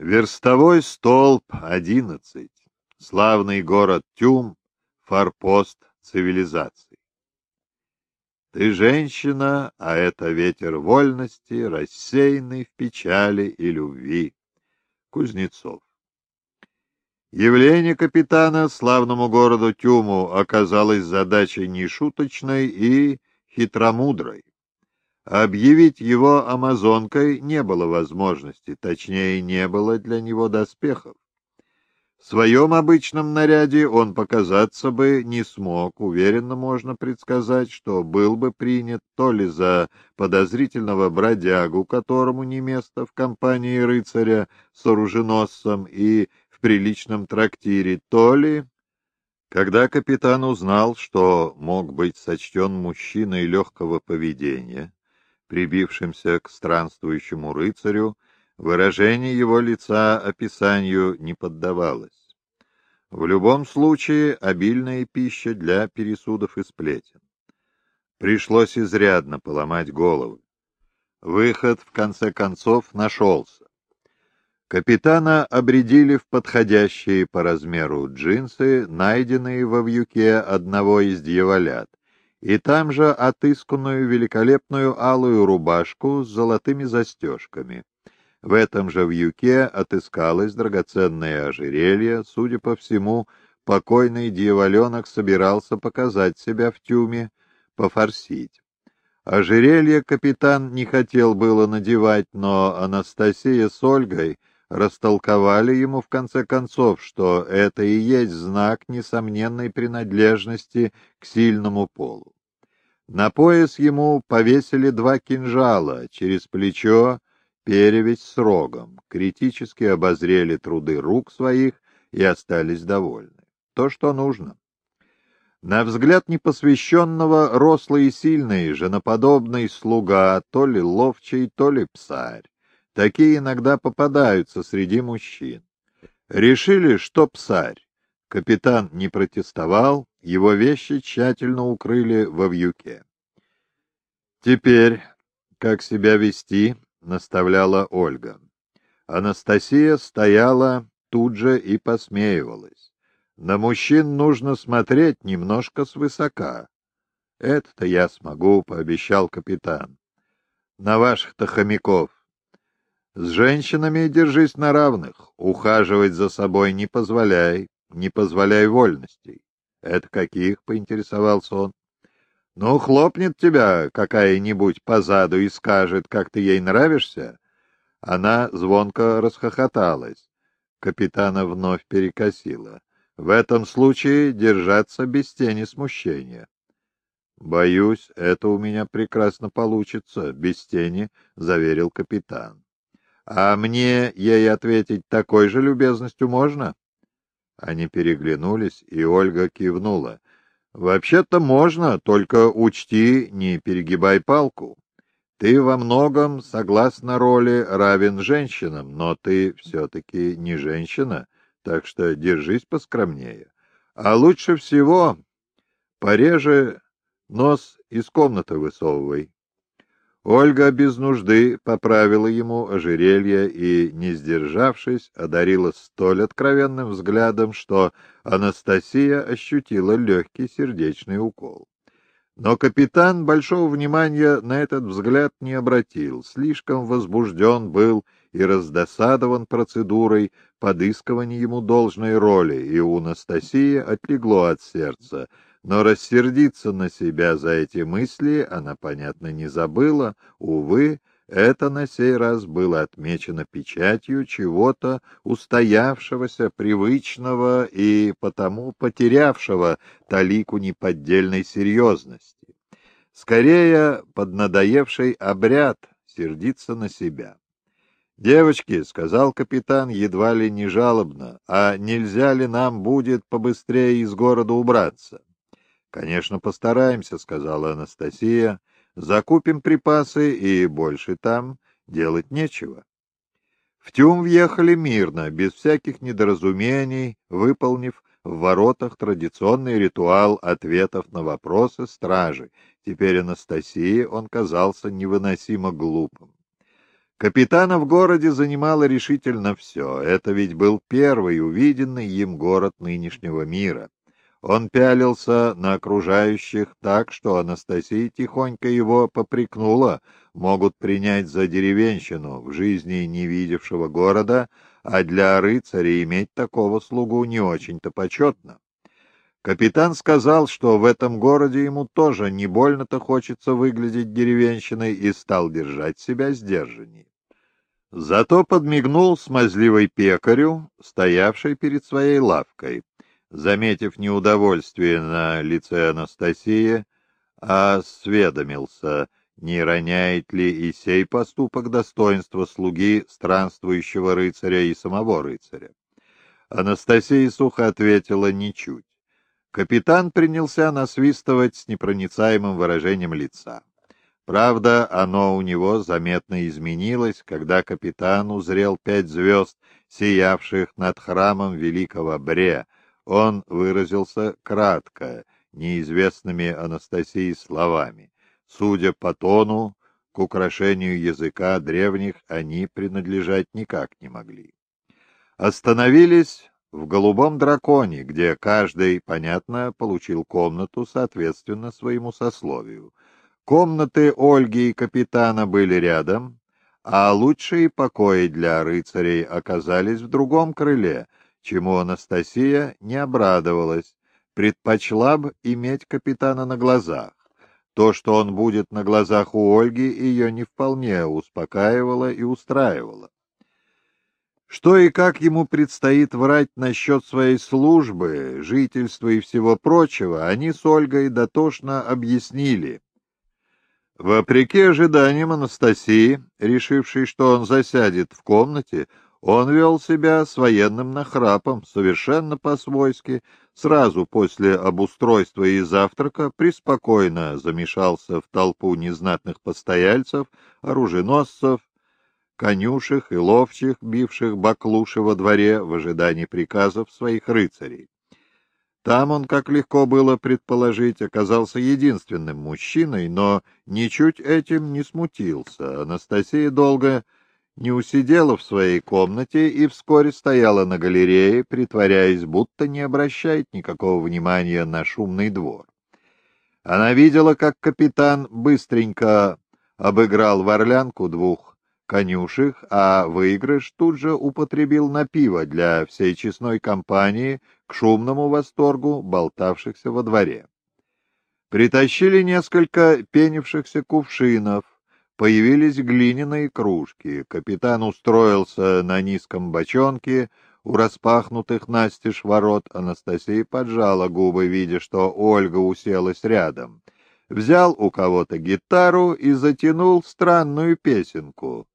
Верстовой столб одиннадцать. Славный город Тюм, форпост цивилизации. Ты женщина, а это ветер вольности, рассеянный в печали и любви. Кузнецов. Явление капитана славному городу Тюму оказалось задачей нешуточной и хитромудрой. Объявить его амазонкой не было возможности, точнее, не было для него доспехов. В своем обычном наряде он показаться бы не смог, уверенно можно предсказать, что был бы принят то ли за подозрительного бродягу, которому не место в компании рыцаря с оруженосцем и в приличном трактире, то ли... Когда капитан узнал, что мог быть сочтен мужчиной легкого поведения, прибившимся к странствующему рыцарю, выражение его лица описанию не поддавалось. В любом случае, обильная пища для пересудов и сплетен. Пришлось изрядно поломать головы. Выход, в конце концов, нашелся. Капитана обредили в подходящие по размеру джинсы, найденные во вьюке одного из дьяволят, и там же отысканную великолепную алую рубашку с золотыми застежками. В этом же вьюке отыскалось драгоценное ожерелье, судя по всему, покойный дьяволенок собирался показать себя в тюме, пофорсить. Ожерелье капитан не хотел было надевать, но Анастасия с Ольгой растолковали ему в конце концов, что это и есть знак несомненной принадлежности к сильному полу. На пояс ему повесили два кинжала, через плечо перевесь с рогом, критически обозрели труды рук своих и остались довольны. То, что нужно. На взгляд непосвященного рослый и сильный, женоподобный слуга, то ли ловчий, то ли псарь. Такие иногда попадаются среди мужчин. Решили, что псарь. Капитан не протестовал, его вещи тщательно укрыли во вьюке. «Теперь, как себя вести?» — наставляла Ольга. Анастасия стояла тут же и посмеивалась. «На мужчин нужно смотреть немножко свысока». «Это-то я смогу», — пообещал капитан. «На ваших-то хомяков с женщинами держись на равных, ухаживать за собой не позволяй, не позволяй вольностей. Это каких, — поинтересовался он. Ну, хлопнет тебя какая-нибудь позаду и скажет, как ты ей нравишься. Она звонко расхохоталась. Капитана вновь перекосила. В этом случае держаться без тени смущения. «Боюсь, это у меня прекрасно получится», — без тени заверил капитан. А мне ей ответить такой же любезностью можно? Они переглянулись, и Ольга кивнула. Вообще-то можно, только учти, не перегибай палку. Ты во многом, согласно роли, равен женщинам, но ты все-таки не женщина, так что держись поскромнее. А лучше всего пореже нос из комнаты высовывай. Ольга без нужды поправила ему ожерелье и, не сдержавшись, одарила столь откровенным взглядом, что Анастасия ощутила легкий сердечный укол. Но капитан большого внимания на этот взгляд не обратил, слишком возбужден был и раздосадован процедурой подыскивания ему должной роли, и у Анастасии отлегло от сердца — но рассердиться на себя за эти мысли она, понятно, не забыла. Увы, это на сей раз было отмечено печатью чего-то устоявшегося, привычного и потому потерявшего талику неподдельной серьезности. Скорее, поднадоевший обряд сердиться на себя. «Девочки», — сказал капитан едва ли не жалобно, — «а нельзя ли нам будет побыстрее из города убраться?» «Конечно, постараемся», — сказала Анастасия. «Закупим припасы, и больше там делать нечего». В Тюм въехали мирно, без всяких недоразумений, выполнив в воротах традиционный ритуал ответов на вопросы стражи. Теперь Анастасии он казался невыносимо глупым. Капитана в городе занимало решительно все. Это ведь был первый увиденный им город нынешнего мира. Он пялился на окружающих так, что Анастасия тихонько его попрекнула, могут принять за деревенщину, в жизни не видевшего города, а для рыцаря иметь такого слугу не очень-то почетно. Капитан сказал, что в этом городе ему тоже не больно-то хочется выглядеть деревенщиной и стал держать себя сдержаннее. Зато подмигнул смазливой пекарю, стоявшей перед своей лавкой. Заметив неудовольствие на лице Анастасии, осведомился, не роняет ли и сей поступок достоинства слуги странствующего рыцаря и самого рыцаря. Анастасия сухо ответила «ничуть». Капитан принялся насвистывать с непроницаемым выражением лица. Правда, оно у него заметно изменилось, когда капитан узрел пять звезд, сиявших над храмом великого Бре. Он выразился кратко, неизвестными Анастасии словами. Судя по тону, к украшению языка древних они принадлежать никак не могли. Остановились в «Голубом драконе», где каждый, понятно, получил комнату соответственно своему сословию. Комнаты Ольги и капитана были рядом, а лучшие покои для рыцарей оказались в другом крыле, чему Анастасия не обрадовалась, предпочла бы иметь капитана на глазах. То, что он будет на глазах у Ольги, ее не вполне успокаивало и устраивало. Что и как ему предстоит врать насчет своей службы, жительства и всего прочего, они с Ольгой дотошно объяснили. Вопреки ожиданиям Анастасии, решившей, что он засядет в комнате, он вел себя с военным нахрапом, совершенно по-свойски, сразу после обустройства и завтрака преспокойно замешался в толпу незнатных постояльцев, оруженосцев, конюшек и ловчих, бивших баклуши во дворе в ожидании приказов своих рыцарей. Там он, как легко было предположить, оказался единственным мужчиной, но ничуть этим не смутился. Анастасия долго не усидела в своей комнате и вскоре стояла на галерее, притворяясь, будто не обращает никакого внимания на шумный двор. Она видела, как капитан быстренько обыграл в орлянку двух конюшек, а выигрыш тут же употребил на пиво для всей честной компании к шумному восторгу болтавшихся во дворе. Притащили несколько пенившихся кувшинов, появились глиняные кружки. Капитан устроился на низком бочонке, у распахнутых настежь ворот Анастасия поджала губы, видя, что Ольга уселась рядом. Взял у кого-то гитару и затянул странную песенку.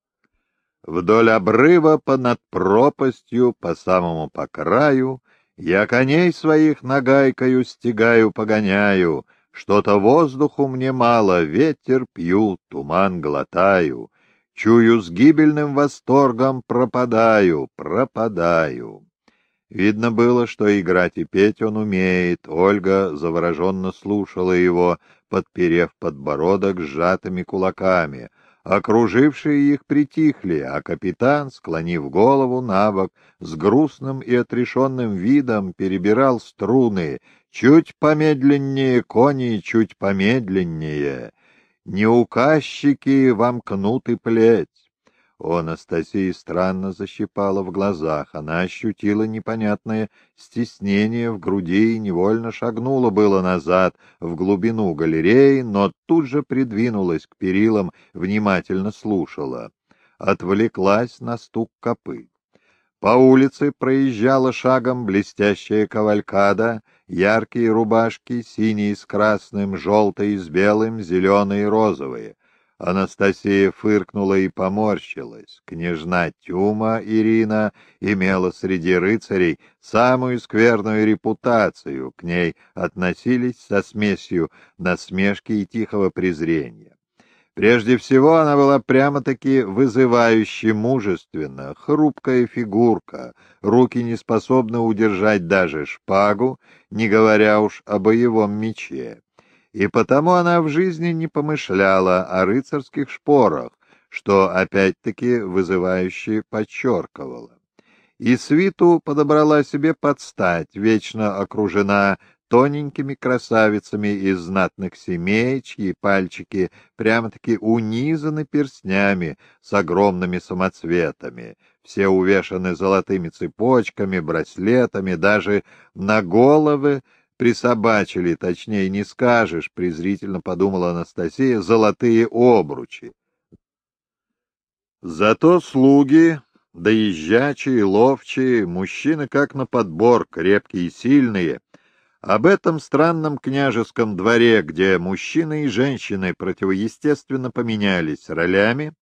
Вдоль обрыва понад пропастью, по самому по краю, Я коней своих нагайкою стегаю, погоняю, Что-то воздуху мне мало, ветер пью, туман глотаю, Чую, с гибельным восторгом пропадаю, пропадаю. Видно было, что играть и петь он умеет. Ольга завороженно слушала его, подперев подбородок сжатыми кулаками — Окружившие их притихли, а капитан, склонив голову на бок, с грустным и отрешенным видом перебирал струны. Чуть помедленнее, кони, чуть помедленнее. Не указчики вам кнут и плеть. У Анастасии странно защипала в глазах. Она ощутила непонятное стеснение в груди и невольно шагнула было назад, в глубину галереи, но тут же придвинулась к перилам, внимательно слушала. Отвлеклась на стук копыт. По улице проезжала шагом блестящая кавалькада, яркие рубашки, синие с красным, желтые с белым, зеленые и розовые — Анастасия фыркнула и поморщилась. Княжна Тюма Ирина имела среди рыцарей самую скверную репутацию, к ней относились со смесью насмешки и тихого презрения. Прежде всего, она была прямо-таки вызывающе мужественна, хрупкая фигурка, руки не способны удержать даже шпагу, не говоря уж о боевом мече и потому она в жизни не помышляла о рыцарских шпорах, что опять-таки вызывающе подчеркивало. И свиту подобрала себе подстать, вечно окружена тоненькими красавицами из знатных семей, чьи пальчики прямо-таки унизаны перстнями с огромными самоцветами, все увешаны золотыми цепочками, браслетами, даже на головы присобачили, точнее не скажешь, презрительно подумала Анастасия, золотые обручи. Зато слуги, доезжачие, ловчие, мужчины как на подбор, крепкие и сильные, об этом странном княжеском дворе, где мужчины и женщины противоестественно поменялись ролями,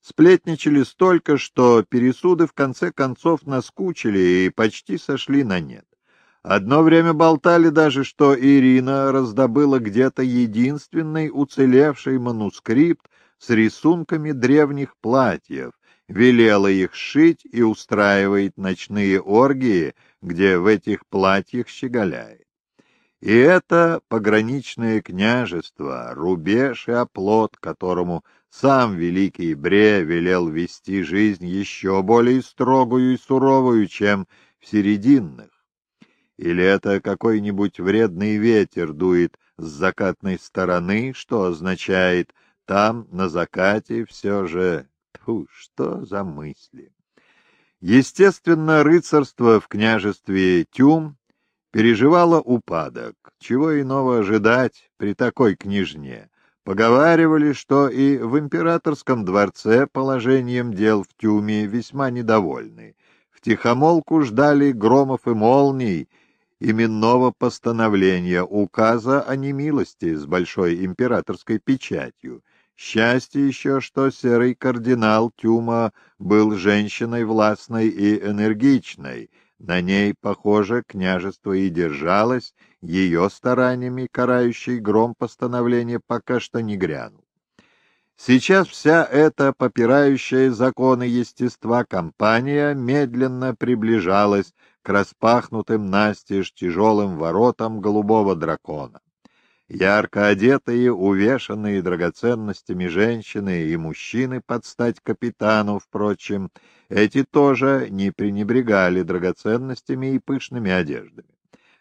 сплетничали столько, что пересуды в конце концов наскучили и почти сошли на нет. Одно время болтали даже, что Ирина раздобыла где-то единственный уцелевший манускрипт с рисунками древних платьев, велела их шить и устраивает ночные оргии, где в этих платьях щеголяет. И это пограничное княжество, рубеж и оплот, которому сам великий Бре велел вести жизнь еще более строгую и суровую, чем в серединных. Или это какой-нибудь вредный ветер дует с закатной стороны, что означает «там, на закате, все же...» Тьфу, что за мысли! Естественно, рыцарство в княжестве Тюм переживала упадок. Чего иного ожидать при такой княжне? Поговаривали, что и в императорском дворце положением дел в Тюме весьма недовольны. В тихомолку ждали громов и молний, именного постановления указа о немилости с большой императорской печатью. Счастье еще, что серый кардинал Тюма был женщиной властной и энергичной, на ней, похоже, княжество и держалось, ее стараниями карающий гром постановления пока что не грянул. Сейчас вся эта попирающая законы естества компания медленно приближалась к распахнутым настежь тяжелым воротам голубого дракона. Ярко одетые, увешанные драгоценностями женщины и мужчины под стать капитану, впрочем, эти тоже не пренебрегали драгоценностями и пышными одеждами.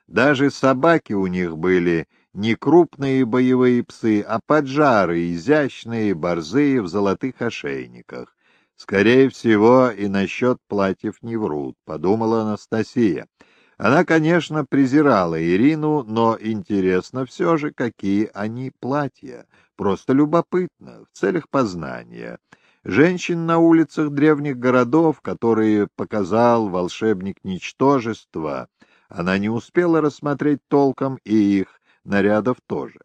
Даже собаки у них были не крупные боевые псы, а поджары, изящные, борзые в золотых ошейниках. Скорее всего, и насчет платьев не врут, подумала Анастасия. Она, конечно, презирала Ирину, но интересно все же, какие они платья. Просто любопытно, в целях познания. Женщин на улицах древних городов, которые показал волшебник ничтожества, она не успела рассмотреть толком и их нарядов тоже.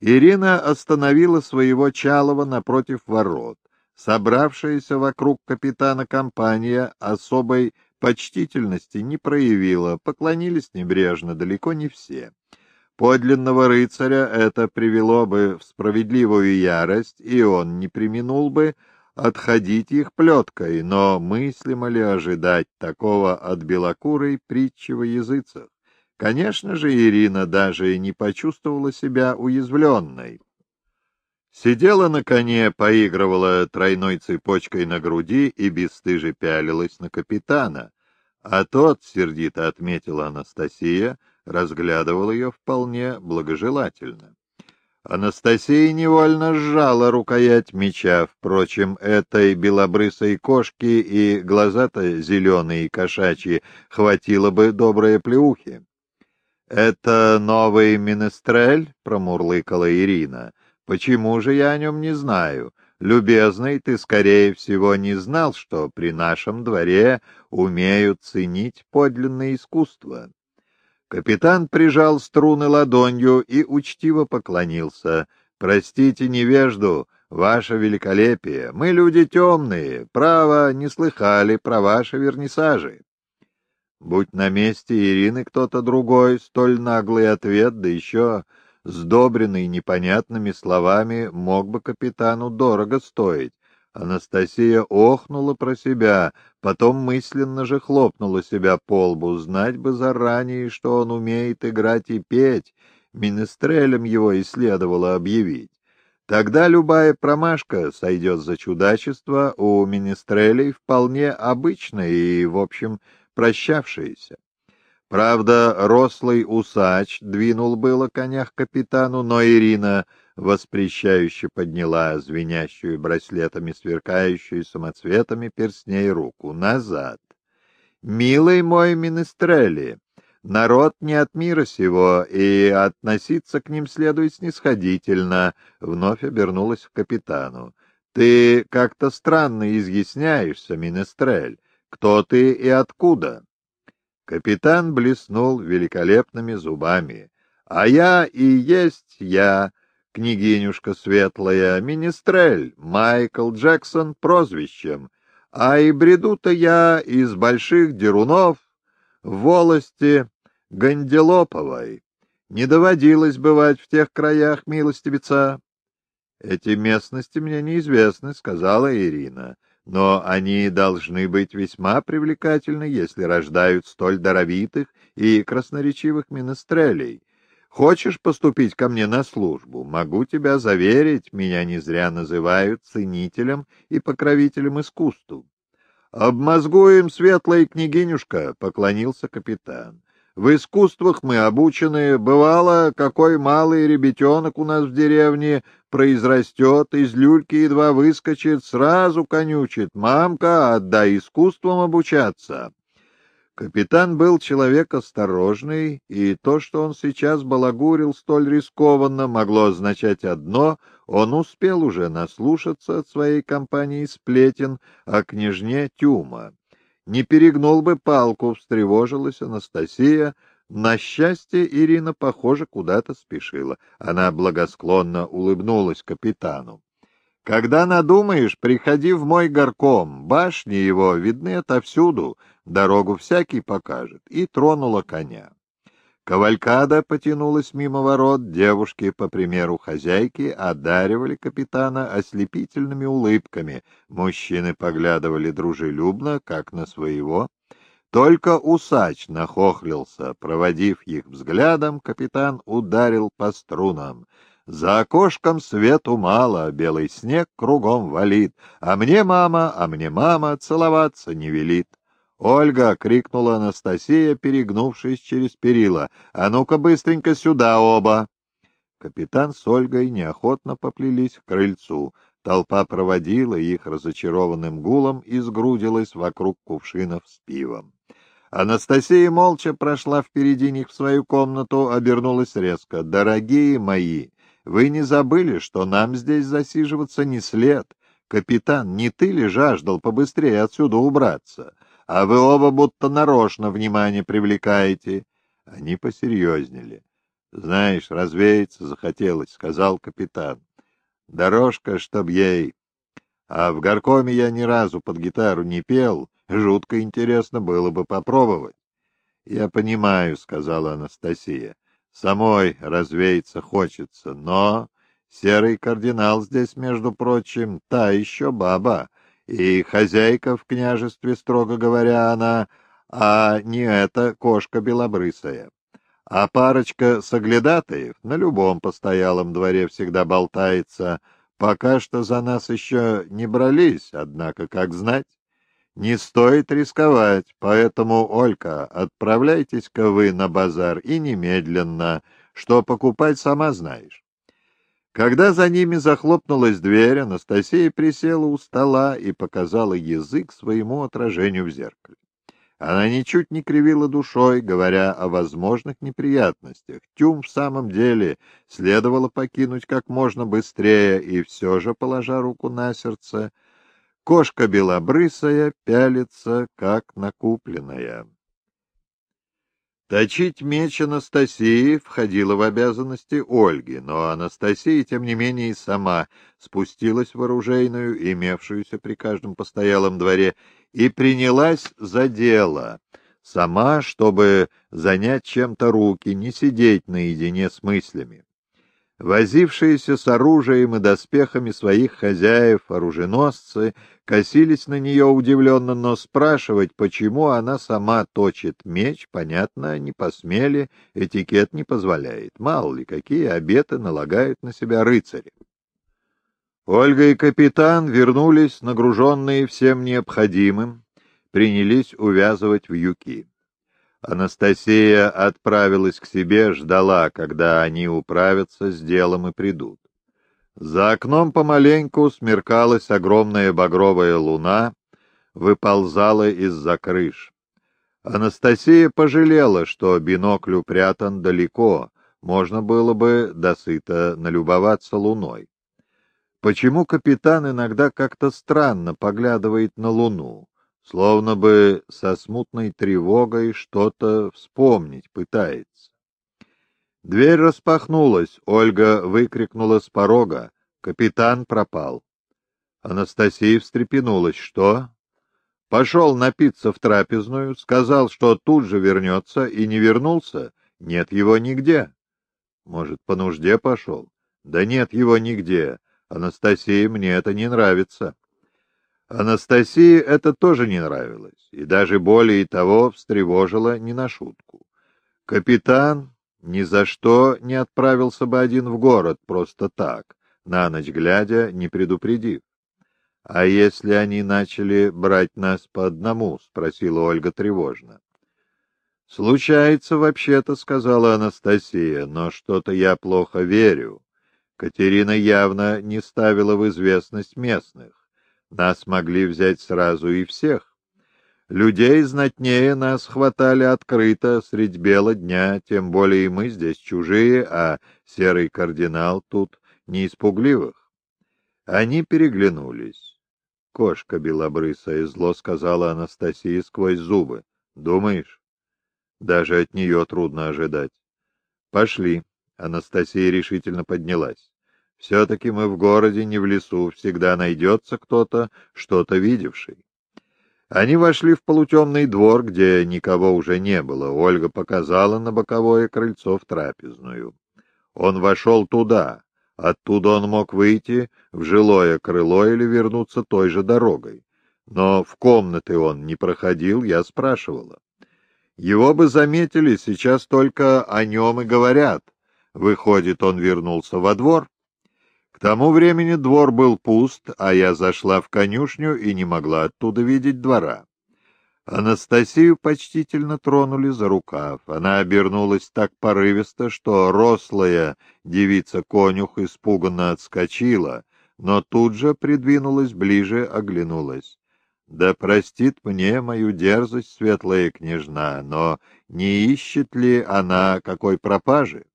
Ирина остановила своего Чалова напротив ворот. Собравшаяся вокруг капитана компания особой почтительности не проявила, поклонились небрежно далеко не все. Подлинного рыцаря это привело бы в справедливую ярость, и он не применул бы отходить их плеткой, но мыслимо ли ожидать такого от белокурой притчи во языцах? Конечно же, Ирина даже не почувствовала себя уязвленной. Сидела на коне, поигрывала тройной цепочкой на груди и бесстыже пялилась на капитана, а тот, сердито отметила Анастасия, разглядывал ее вполне благожелательно. Анастасия невольно сжала рукоять меча, впрочем, этой белобрысой кошки и глаза-то зеленые и кошачьи хватило бы добрые плеухи. — Это новый минестрель? — промурлыкала Ирина. Почему же я о нем не знаю? Любезный, ты, скорее всего, не знал, что при нашем дворе умеют ценить подлинное искусство. Капитан прижал струны ладонью и учтиво поклонился. «Простите невежду, ваше великолепие, мы люди темные, право, не слыхали про ваши вернисажи». Будь на месте Ирины кто-то другой, столь наглый ответ, да еще сдобренный непонятными словами, мог бы капитану дорого стоить. Анастасия охнула про себя, потом мысленно же хлопнула себя по лбу. Знать бы заранее, что он умеет играть и петь, министрелем его и следовало объявить. Тогда любая промашка сойдет за чудачество у министрелей вполне обычное и, в общем, прощавшееся. Правда, рослый усач двинул было коня к капитану, но Ирина воспрещающе подняла звенящую браслетами, сверкающую самоцветами перстней руку. Назад. «Милый мой Министрели, народ не от мира сего, и относиться к ним следует снисходительно», — вновь обернулась к капитану. «Ты как-то странно изъясняешься, Министрель. Кто ты и откуда?» Капитан блеснул великолепными зубами. «А я и есть я, княгинюшка светлая, министрель, Майкл Джексон прозвищем, а и бреду-то я из больших дерунов волости Ганделоповой. Не доводилось бывать в тех краях, милостивица. — Эти местности мне неизвестны, — сказала Ирина, — но они должны быть весьма привлекательны, если рождают столь даровитых и красноречивых министрелей. Хочешь поступить ко мне на службу? Могу тебя заверить, меня не зря называют ценителем и покровителем искусству. «Обмозгуем, светлая княгинюшка», — поклонился капитан. «В искусствах мы обучены. Бывало, какой малый ребятенок у нас в деревне произрастет, из люльки едва выскочит, сразу конючит. Мамка, отдай искусством обучаться». Капитан был человек осторожный, и то, что он сейчас балагурил столь рискованно, могло означать одно — он успел уже наслушаться от своей компании сплетен о княжне Тюма. Не перегнул бы палку, встревожилась Анастасия. На счастье Ирина, похоже, куда-то спешила. Она благосклонно улыбнулась капитану. Когда надумаешь, приходи в мой горком, башни его видны отовсюду, дорогу всякий покажет, и тронула коня. Кавалькада потянулась мимо ворот, девушки, по примеру хозяйки, одаривали капитана ослепительными улыбками, мужчины поглядывали дружелюбно, как на своего. Только усач нахохлился, проводив их взглядом, капитан ударил по струнам — за окошком свету мало, белый снег кругом валит, а мне мама, а мне мама целоваться не велит. «Ольга!» — крикнула Анастасия, перегнувшись через перила. «А ну-ка быстренько сюда оба!» Капитан с Ольгой неохотно поплелись к крыльцу. Толпа проводила их разочарованным гулом и сгрудилась вокруг кувшинов с пивом. Анастасия молча прошла впереди них в свою комнату, обернулась резко. «Дорогие мои, вы не забыли, что нам здесь засиживаться не след? Капитан, не ты ли жаждал побыстрее отсюда убраться? А вы оба будто нарочно внимание привлекаете. Они посерьезнели. Знаешь, развеяться захотелось, — сказал капитан. Дорожка, чтоб ей. А в горкоме я ни разу под гитару не пел. Жутко интересно было бы попробовать. — Я понимаю, — сказала Анастасия. Самой развеяться хочется, но серый кардинал здесь, между прочим, та еще баба, и хозяйка в княжестве, строго говоря, она, а не эта кошка белобрысая. А парочка соглядатаев на любом постоялом дворе всегда болтается, пока что за нас еще не брались, однако, как знать. Не стоит рисковать, поэтому, Олька, отправляйтесь-ка вы на базар и немедленно, что покупать сама знаешь. Когда за ними захлопнулась дверь, Анастасия присела у стола и показала язык своему отражению в зеркале. Она ничуть не кривила душой, говоря о возможных неприятностях. Тюм в самом деле следовало покинуть как можно быстрее, и все же, положа руку на сердце, Кошка белобрысая пялится, как накупленная. Точить меч Анастасии входило в обязанности Ольги, но Анастасия, тем не менее, и сама спустилась в оружейную, имевшуюся при каждом постоялом дворе, и принялась за дело, сама, чтобы занять чем-то руки, не сидеть наедине с мыслями. Возившиеся с оружием и доспехами своих хозяев оруженосцы косились на нее удивленно, но спрашивать, почему она сама точит меч, понятно, не посмели, этикет не позволяет. Мало ли, какие обеты налагают на себя рыцари. Ольга и капитан вернулись, нагруженные всем необходимым, принялись увязывать вьюки. Анастасия отправилась к себе, ждала, когда они управятся с делом и придут. За окном помаленьку смеркалась огромная багровая луна, выползала из-за крыш. Анастасия пожалела, что бинокль упрятан далеко, можно было бы досыто налюбоваться луной. Почему капитан иногда как-то странно поглядывает на луну, словно бы со смутной тревогой что-то вспомнить пытается? Дверь распахнулась, Ольга выкрикнула с порога. Капитан пропал. Анастасия встрепенулась. Что? Пошел напиться в трапезную, сказал, что тут же вернется, и не вернулся. Нет его нигде. Может, по нужде пошел? Да нет его нигде. Анастасии мне это не нравится. Анастасии это тоже не нравилось, и даже более того встревожило не на шутку. Капитан ни за что не отправился бы один в город просто так, на ночь глядя, не предупредив. — А если они начали брать нас по одному? — спросила Ольга тревожно. «Случается вообще-то», — сказала Анастасия, — «но что-то я плохо верю. Катерина явно не ставила в известность местных. Нас могли взять сразу и всех. Людей знатнее нас хватали открыто средь бела дня, тем более мы здесь чужие, а серый кардинал тут не испугливых». Они переглянулись. «Кошка белобрысая зло», — сказала Анастасия сквозь зубы. «Думаешь?» Даже от нее трудно ожидать. Пошли. Анастасия решительно поднялась. Все-таки мы в городе, не в лесу. Всегда найдется кто-то, что-то видевший. Они вошли в полутемный двор, где никого уже не было. Ольга показала на боковое крыльцо в трапезную. Он вошел туда. Оттуда он мог выйти в жилое крыло или вернуться той же дорогой. Но в комнаты он не проходил, я спрашивала. Его бы заметили, сейчас только о нем и говорят. Выходит, он вернулся во двор. Тому времени двор был пуст, а я зашла в конюшню и не могла оттуда видеть двора. Анастасию почтительно тронули за рукав. Она обернулась так порывисто, что рослая девица-конюх испуганно отскочила, но тут же придвинулась ближе, оглянулась. Да простит мне мою дерзость светлая княжна, но не ищет ли она какой пропажи?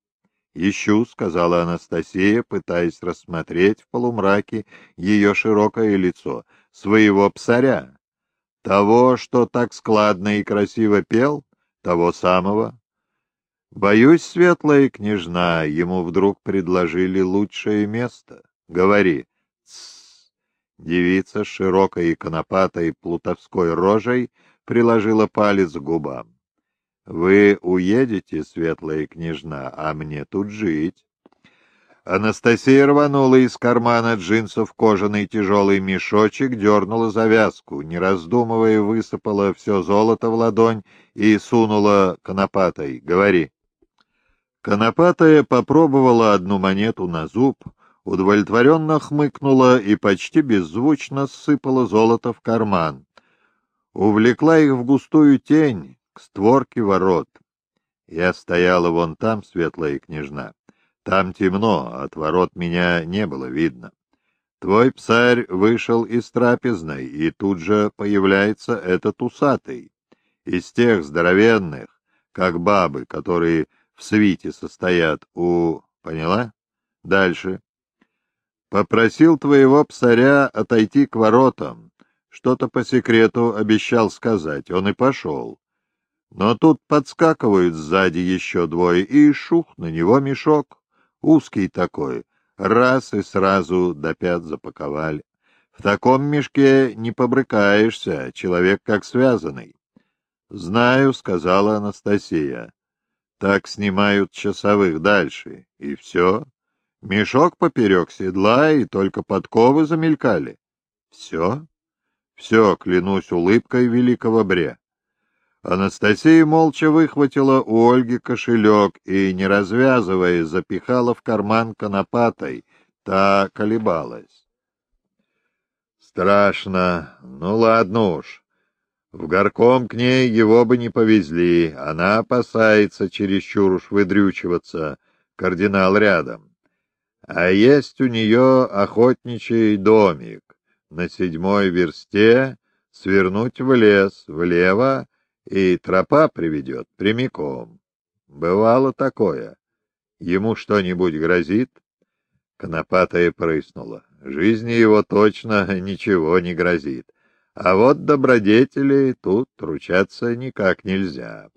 «Ищу», — сказала Анастасия, пытаясь рассмотреть в полумраке ее широкое лицо, — «своего псаря. Того, что так складно и красиво пел, того самого». «Боюсь, светлая княжна, ему вдруг предложили лучшее место. Говори». «Тссс, Девица с широкой и конопатой плутовской рожей приложила палец к губам. — Вы уедете, светлая княжна, а мне тут жить. Анастасия рванула из кармана джинсов кожаный тяжелый мешочек, дернула завязку, не раздумывая, высыпала все золото в ладонь и сунула конопатой. «Говори». Конопатая попробовала одну монету на зуб, удовлетворенно хмыкнула и почти беззвучно сыпала золото в карман. Увлекла их в густую тень, к створке ворот. Я стояла вон там, светлая княжна. Там темно, от ворот меня не было видно. Твой псарь вышел из трапезной, и тут же появляется этот усатый. Из тех здоровенных, как бабы, которые в свите состоят у... Поняла? Дальше. Попросил твоего псаря отойти к воротам. Что-то по секрету обещал сказать, он и пошел. Но тут подскакивают сзади еще двое, и шух, на него мешок, узкий такой, раз и сразу до пят запаковали. В таком мешке не побрыкаешься, человек как связанный. — Знаю, — сказала Анастасия. — Так снимают часовых дальше, и все. Мешок поперек седла, и только подковы замелькали. Все? Все, клянусь улыбкой великого бре. Анастасия молча выхватила у Ольги кошелек и, не развязывая, запихала в карман конопатой. Та колебалась. Страшно. Ну ладно уж. В горком к ней его бы не повезли. Она опасается чересчур уж выдрючиваться. Кардинал рядом. А есть у нее охотничий домик. На седьмой версте свернуть в лес, влево, и тропа приведет прямиком. Бывало такое. Ему что-нибудь грозит? Конопатая прыснула. Жизни его точно ничего не грозит. А вот добродетели тут ручаться никак нельзя.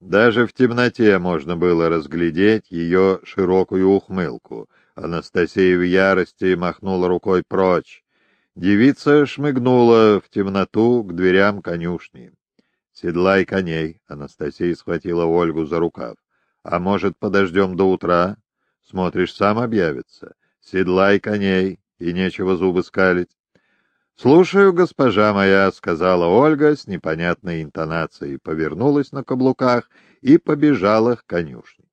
Даже в темноте можно было разглядеть ее широкую ухмылку. Анастасия в ярости махнула рукой прочь. Девица шмыгнула в темноту к дверям конюшни. «Седлай коней», — Анастасия схватила Ольгу за рукав. «А может, подождем до утра? Смотришь, сам объявится. Седлай коней, и нечего зубы скалить». «Слушаю, госпожа моя», — сказала Ольга с непонятной интонацией, повернулась на каблуках и побежала к конюшне.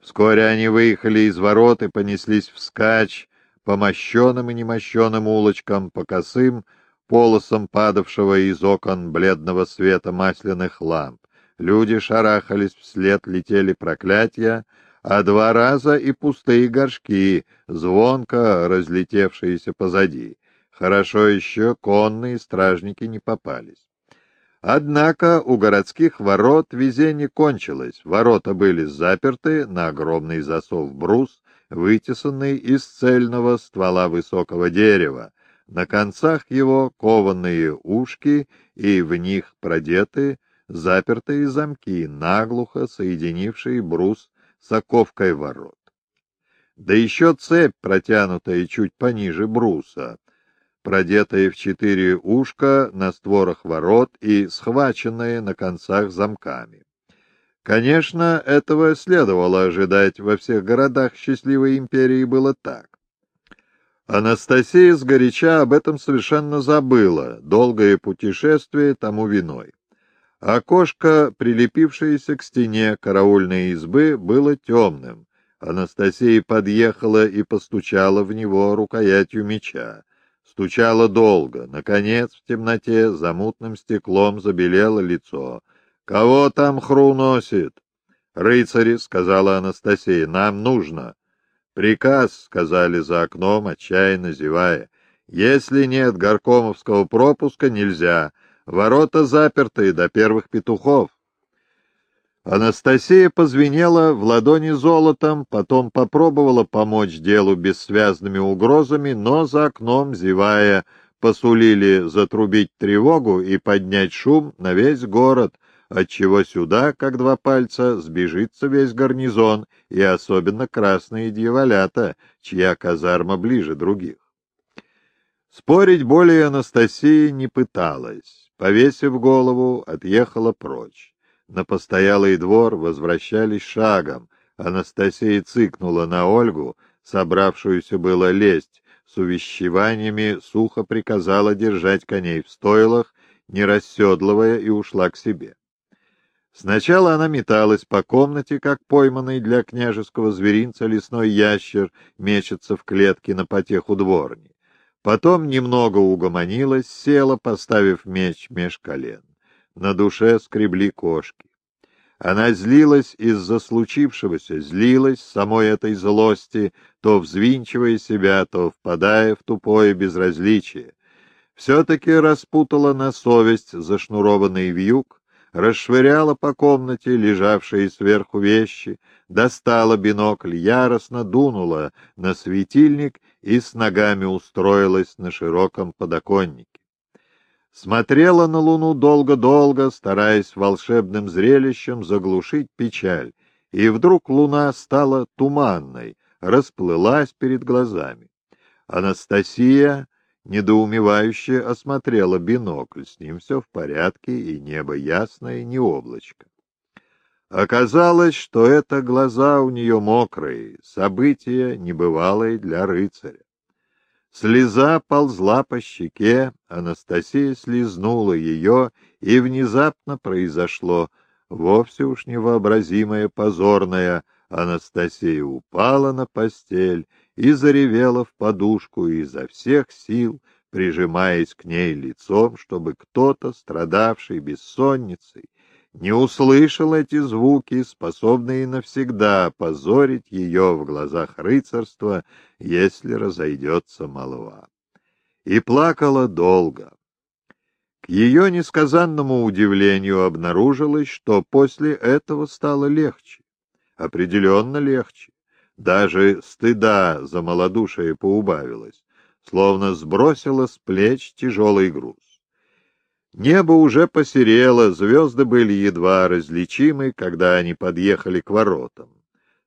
Вскоре они выехали из ворот и понеслись вскачь по мощеным и немощеным улочкам, по косым полосам падавшего из окон бледного света масляных ламп. Люди шарахались вслед, летели проклятия, а два раза и пустые горшки, звонко разлетевшиеся позади. Хорошо еще конные стражники не попались. Однако у городских ворот везение кончилось. Ворота были заперты на огромный засов брус, вытесанный из цельного ствола высокого дерева. На концах его кованые ушки, и в них продеты запертые замки, наглухо соединившие брус с оковкой ворот. Да еще цепь, протянутая чуть пониже бруса, продетые в четыре ушка на створах ворот и схваченные на концах замками. Конечно, этого следовало ожидать, во всех городах счастливой империи было так. Анастасия сгоряча об этом совершенно забыла, долгое путешествие тому виной. Окошко, прилепившееся к стене караульной избы, было темным. Анастасия подъехала и постучала в него рукоятью меча. Стучало долго. Наконец, в темноте за мутным стеклом забелело лицо. «Кого там хру носит?» «Рыцари», — сказала Анастасия, — «нам нужно». «Приказ», — сказали за окном, отчаянно зевая. «Если нет горкомовского пропуска, нельзя. Ворота заперты до первых петухов». Анастасия позвенела в ладони золотом, потом попробовала помочь делу бессвязными угрозами, но за окном, зевая, посулили затрубить тревогу и поднять шум на весь город, отчего сюда, как два пальца, сбежится весь гарнизон и особенно красные дьяволята, чья казарма ближе других. Спорить более Анастасия не пыталась. Повесив голову, отъехала прочь. На постоялый двор возвращались шагом. Анастасия цыкнула на Ольгу, собравшуюся было лезть, с увещеваниями сухо приказала держать коней в стойлах, не расседлывая, и ушла к себе. Сначала она металась по комнате, как пойманный для княжеского зверинца лесной ящер мечется в клетке на потеху дворни. Потом немного угомонилась, села, поставив меч меж колен на душе скребли кошки. Она злилась из-за случившегося, злилась самой этой злости, то взвинчивая себя, то впадая в тупое безразличие. Все-таки распутала на совесть зашнурованный вьюг, расшвыряла по комнате лежавшие сверху вещи, достала бинокль, яростно дунула на светильник и с ногами устроилась на широком подоконнике смотрела на луну долго-долго, стараясь волшебным зрелищем заглушить печаль, и вдруг луна стала туманной, расплылась перед глазами. Анастасия недоумевающе осмотрела бинокль, с ним все в порядке, и небо ясное, не облачко. Оказалось, что это глаза у нее мокрые, событие небывалое для рыцаря. Слеза ползла по щеке, Анастасия слезнула ее, и внезапно произошло вовсе уж невообразимое позорное. Анастасия упала на постель и заревела в подушку, изо всех сил прижимаясь к ней лицом, чтобы кто-то, страдавший бессонницей, не услышал эти звуки, способные навсегда позорить ее в глазах рыцарства, если разойдется молва. И плакала долго. К ее несказанному удивлению обнаружилось, что после этого стало легче, определенно легче. Даже стыда за малодушие поубавилось, словно сбросила с плеч тяжелый груз. Небо уже посерело, звезды были едва различимы, когда они подъехали к воротам.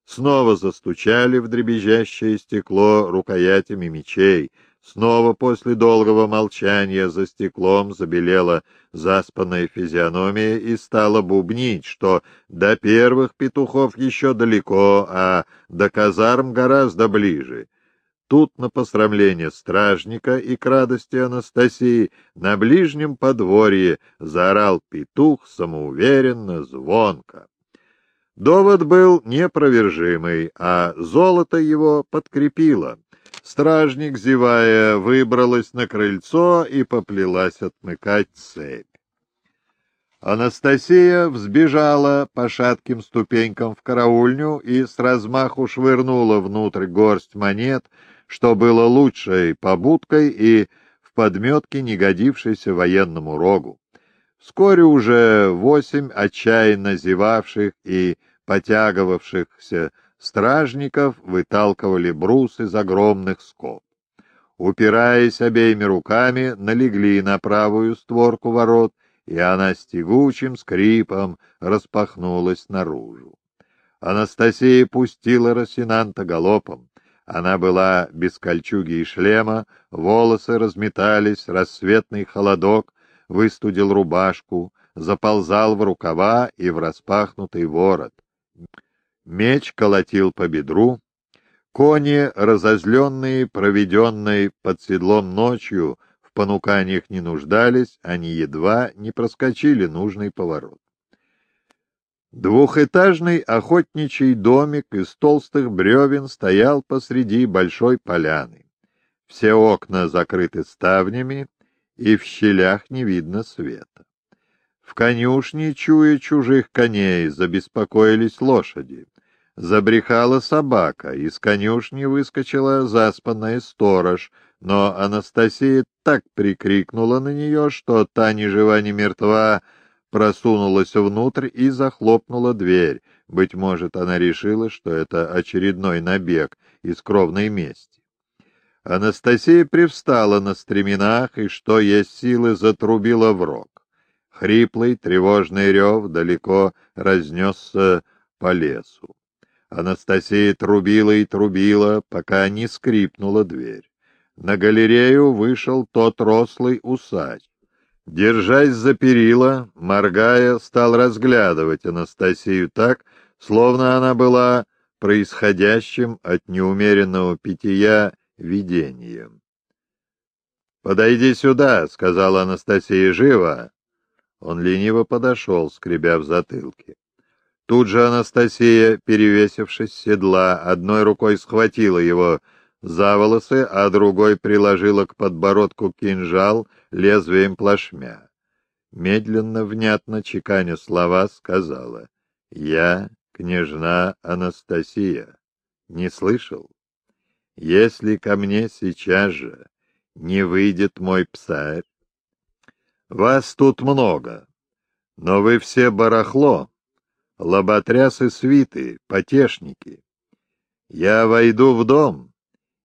Снова застучали в дребезжащее стекло рукоятями мечей, снова после долгого молчания за стеклом забелела заспанная физиономия и стала бубнить, что до первых петухов еще далеко, а до казарм гораздо ближе, Тут на посрамление стражника и к радости Анастасии на ближнем подворье заорал петух самоуверенно, звонко. Довод был непровержимый, а золото его подкрепило. Стражник, зевая, выбралась на крыльцо и поплелась отмыкать цепь. Анастасия взбежала по шатким ступенькам в караульню и с размаху швырнула внутрь горсть монет, что было лучшей побудкой и в подметке, не годившейся военному рогу. Вскоре уже восемь отчаянно зевавших и потягивавшихся стражников выталкивали брус из огромных скоб. Упираясь обеими руками, налегли на правую створку ворот, и она с тягучим скрипом распахнулась наружу. Анастасия пустила Росинанта галопом. Она была без кольчуги и шлема, волосы разметались, рассветный холодок выстудил рубашку, заползал в рукава и в распахнутый ворот. Меч колотил по бедру. Кони, разозленные, проведенные под седлом ночью, в понуканиях не нуждались, они едва не проскочили нужный поворот. Двухэтажный охотничий домик из толстых бревен стоял посреди большой поляны. Все окна закрыты ставнями, и в щелях не видно света. В конюшне, чуя чужих коней, забеспокоились лошади. Забрехала собака, из конюшни выскочила заспанная сторож, но Анастасия так прикрикнула на нее, что та ни жива, ни мертва просунулась внутрь и захлопнула дверь. Быть может, она решила, что это очередной набег из кровной мести. Анастасия привстала на стременах и, что есть силы, затрубила в рог. Хриплый, тревожный рев далеко разнесся по лесу. Анастасия трубила и трубила, пока не скрипнула дверь. На галерею вышел тот рослый усач. Держась за перила, моргая, стал разглядывать Анастасию так, словно она была происходящим от неумеренного питья видением. «Подойди сюда», — сказала Анастасия живо. Он лениво подошел, скребя в затылке. Тут же Анастасия, перевесившись с седла, одной рукой схватила его за волосы, а другой приложила к подбородку кинжал лезвием плашмя. Медленно, внятно, чеканя слова, сказала «Я, княжна Анастасия, не слышал? Если ко мне сейчас же не выйдет мой псарь, вас тут много, но вы все барахло, лоботрясы свиты, потешники. Я войду в дом,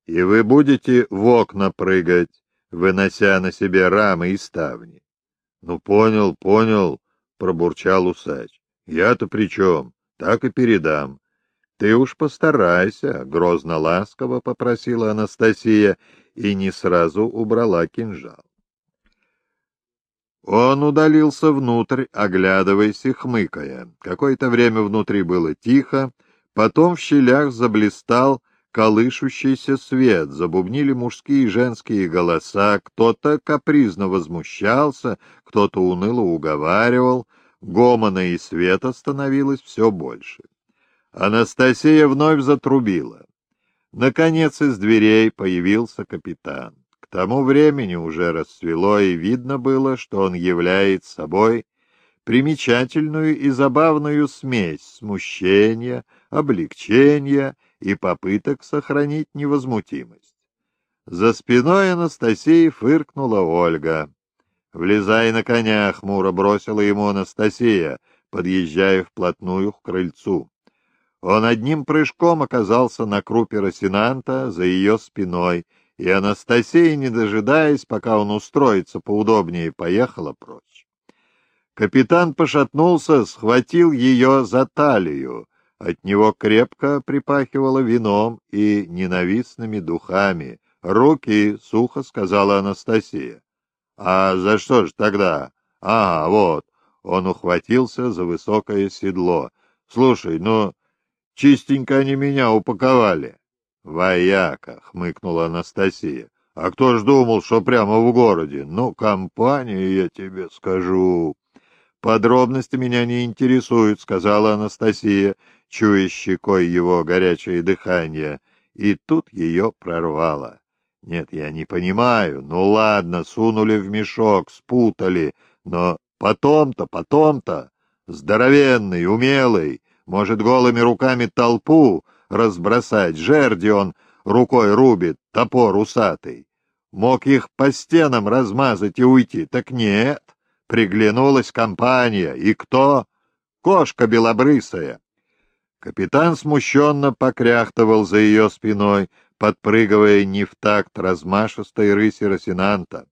и вы будете в окна прыгать, вынося на себе рамы и ставни. — Ну, понял, понял, — пробурчал усач. — Я-то при чем? Так и передам. — Ты уж постарайся, — грозно-ласково попросила Анастасия и не сразу убрала кинжал. Он удалился внутрь, оглядываясь и хмыкая. Какое-то время внутри было тихо, потом в щелях заблистал колышущийся свет, забубнили мужские и женские голоса, кто-то капризно возмущался, кто-то уныло уговаривал, гомона и света становилось все больше. Анастасия вновь затрубила. Наконец из дверей появился капитан. К тому времени уже расцвело, и видно было, что он являет собой примечательную и забавную смесь смущения, облегчения и попыток сохранить невозмутимость. За спиной Анастасии фыркнула Ольга. «Влезай на коня!» — хмуро бросила ему Анастасия, подъезжая вплотную к крыльцу. Он одним прыжком оказался на крупе Росинанта за ее спиной, и Анастасия, не дожидаясь, пока он устроится поудобнее, поехала прочь. Капитан пошатнулся, схватил ее за талию. От него крепко припахивало вином и ненавистными духами. «Руки!» — сухо сказала Анастасия. «А за что ж тогда?» «Ага, вот». Он ухватился за высокое седло. «Слушай, ну, чистенько они меня упаковали». «Вояка», — хмыкнула Анастасия. «А кто ж думал, что прямо в городе? Ну, компания, я тебе скажу». «Подробности меня не интересуют», — сказала Анастасия, чуя щекой его горячее дыхание. И тут ее прорвало. Нет, я не понимаю. Ну ладно, сунули в мешок, спутали. Но потом-то, потом-то, здоровенный, умелый, может голыми руками толпу разбросать. Жерди он рукой рубит, топор усатый. Мог их по стенам размазать и уйти. Так нет, приглянулась компания. И кто? Кошка белобрысая. Капитан смущенно покряхтывал за ее спиной, подпрыгивая не в такт размашистой рыси Росинанта.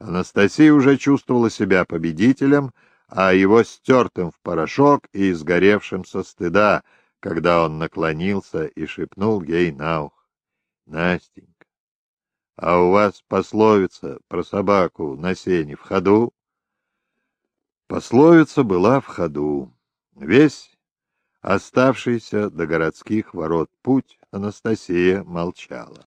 Анастасия уже чувствовала себя победителем, а его стертым в порошок и изгоревшим со стыда, когда он наклонился и шепнул ей на ухо. — Настенька, а у вас пословица про собаку на сене в ходу? Пословица была в ходу. Весь Оставшийся до городских ворот путь Анастасия молчала.